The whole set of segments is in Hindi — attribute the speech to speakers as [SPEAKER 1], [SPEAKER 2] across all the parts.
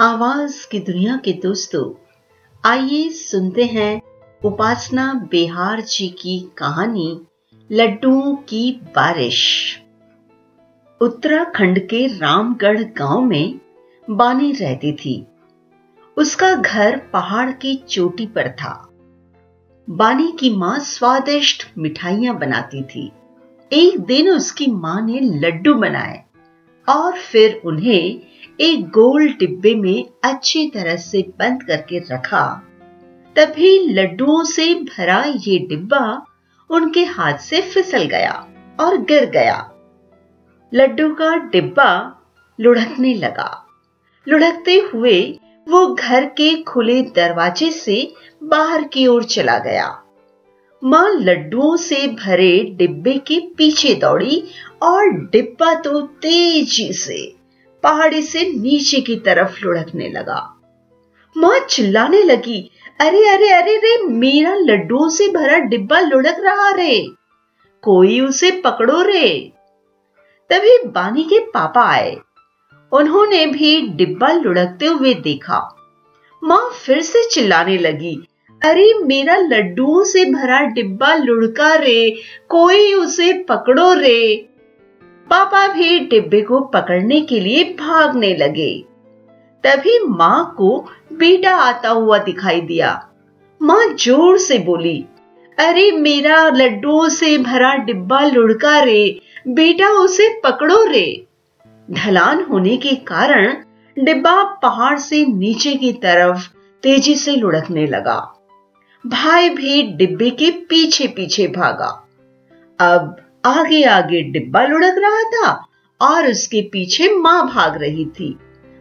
[SPEAKER 1] आवाज़ की दुनिया के दोस्तों, आइए सुनते हैं उपासना बिहार जी की कहानी, लड्डुओं की बारिश। उत्तराखंड के रामगढ़ गाँव में बानी रहती थी। उसका घर पहाड़ की चोटी पर था। बानी की माँ स्वादिष्ट मिठाइयाँ बनाती थी। एक दिन उसकी माँ ने लड्डू बनाए। और फिर उन्हें एक गोल डिब्बे में अच्छी तरह से बंद करके रखा। तभी लड्डुओं से भरा ये डिब्बा उनके हाथ से फिसल गया और गिर गया। लड्डू का डिब्बा लुढ़कने लगा। लुढ़कते हुए वो घर के खुले दरवाजे से बाहर की ओर चला गया। माँ लड्डुओं से भरे डिब्बे के पीछे दौड़ी और डिब्बा तो तेज़ी से पहाड़ी से नीचे की तरफ़ लुढ़कने लगा। माँ चिल्लाने लगी, अरे अरे अरे, रे, मेरा लड्डुओं से भरा डिब्बा लुढ़क रहा रे। कोई उसे पकड़ो रे। तभी बानी के पापा आए। उन्होंने भी डिब्बा लुढ़कते हुए देखा। माँ फिर से चिल्लाने लगी अरे मेरा लड्डुओं से भरा डिब्बा लुढ़का रे, कोई उसे पकड़ो रे। पापा भी डिब्बे को पकड़ने के लिए भागने लगे। तभी माँ को बेटा आता हुआ दिखाई दिया। माँ ज़ोर से बोली, अरे मेरा लड्डुओं से भरा डिब्बा लुढ़का रे, बेटा उसे पकड़ो रे। ढलान होने के कारण डिब्बा पहाड़ से नीचे की तरफ़ तेज़ी से लुढ़कने लगा। भाई भी डिब्बे के पीछे पीछे भागा। अब आगे आगे डिब्बा लुढ़क रहा था और उसके पीछे माँ भाग रही थी।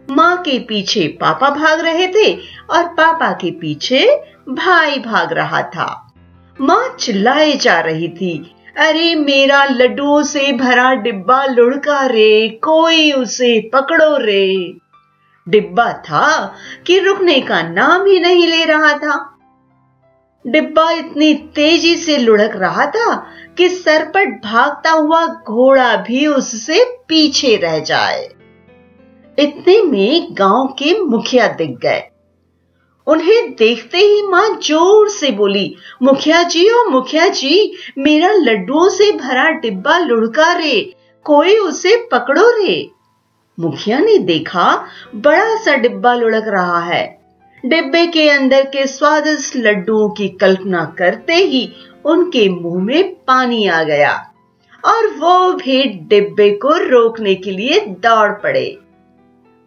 [SPEAKER 1] माँ के पीछे पापा भाग रहे थे और पापा के पीछे भाई भाग रहा था। माँ चिल्लाए जा रही थी, अरे मेरा लड्डुओं से भरा डिब्बा लुढ़का रे, कोई उसे पकड़ो रे। डिब्बा था कि रुकने का नाम ही नहीं ले रहा था। डिब्बा इतनी तेज़ी से लुढ़क रहा था कि सरपट भागता हुआ घोड़ा भी उससे पीछे रह जाए। इतने में गाँव के मुखिया दिख गए। उन्हें देखते ही माँ ज़ोर से बोली, मुखिया जी, ओ मुखिया जी, मेरा लड्डुओं से भरा डिब्बा लुढ़का रे, कोई उसे पकड़ो रे? मुखिया ने देखा, बड़ा सा डिब्बा लुढ़क रहा है। डिब्बे के अंदर के स्वादिष्ट लड्डुओं की कल्पना करते ही उनके मुँह में पानी आ गया और वो भी डिब्बे को रोकने के लिए दौड़ पड़े।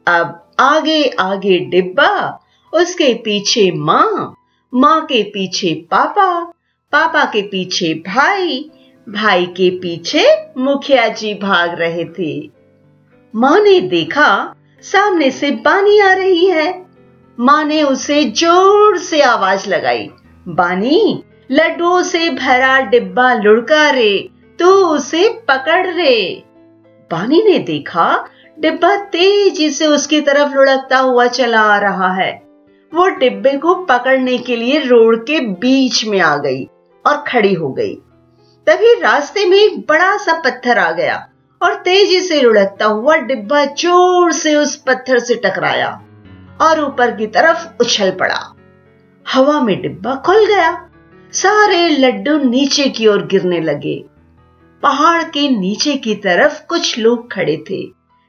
[SPEAKER 1] अब आगे आगे डिब्बा, उसके पीछे माँ माँ के पीछे पापा पापा के पीछे भाई भाई के पीछे मुखिया जी भाग रहे थे। माँ ने देखा, सामने से पानी आ रही है। माँ ने उसे ज़ोर से आवाज़ लगाई, बानी, लड्डुओं से भरा डिब्बा लुढ़का रे, तू उसे पकड़ रे। बानी ने देखा, डिब्बा तेज़ी से उसकी तरफ़ लुढ़कता हुआ चला आ रहा है। वो डिब्बे को पकड़ने के लिए रोड के बीच में आ गई और खड़ी हो गई। तभी रास्ते में एक बड़ा सा पत्थर आ गया और तेज़ी से लुढ़कता हुआ डिब्बा ज़ोर से उस पत्थर से टकराया। और ऊपर की तरफ़ उछल पड़ा। हवा में डिब्बा खुल गया। सारे लड्डू नीचे की ओर गिरने लगे। पहाड़ के नीचे की तरफ़ कुछ लोग खड़े थे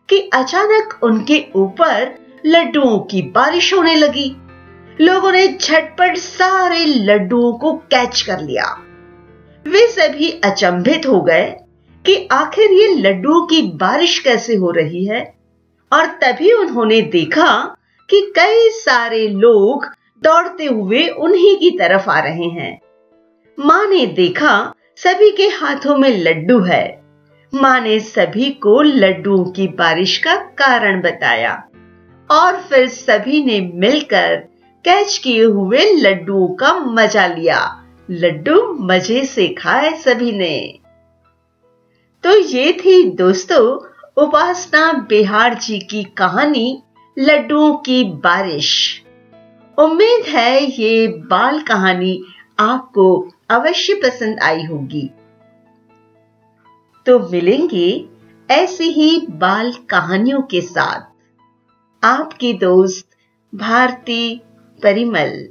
[SPEAKER 1] कि अचानक उनके ऊपर लड्डुओं की बारिश होने लगी। लोगों ने झटपट सारे लड्डुओं को कैच कर लिया। वे सभी अचंभित हो गए कि आखिर ये लड्डुओं की बारिश कैसे हो रही है। और तभी उन्होंने देखा कि कई सारे लोग दौड़ते हुए उन्हीं की तरफ़ आ रहे हैं। माँ ने देखा, सभी के हाथों में लड्डू है। माँ ने सभी को लड्डुओं की बारिश का कारण बताया और फिर सभी ने मिलकर कैच किए हुए लड्डुओं का मज़ा लिया। लड्डू मज़े से खाए सभी ने। तो ये थी दोस्तों, उपासना बिहार जी की कहानी। लड्डुओं की बारिश। उम्मीद है ये बाल कहानी आपको अवश्य पसंद आई होगी। तो मिलेंगे ऐसी ही बाल कहानियों के साथ। आपकी दोस्त भारती परिमल।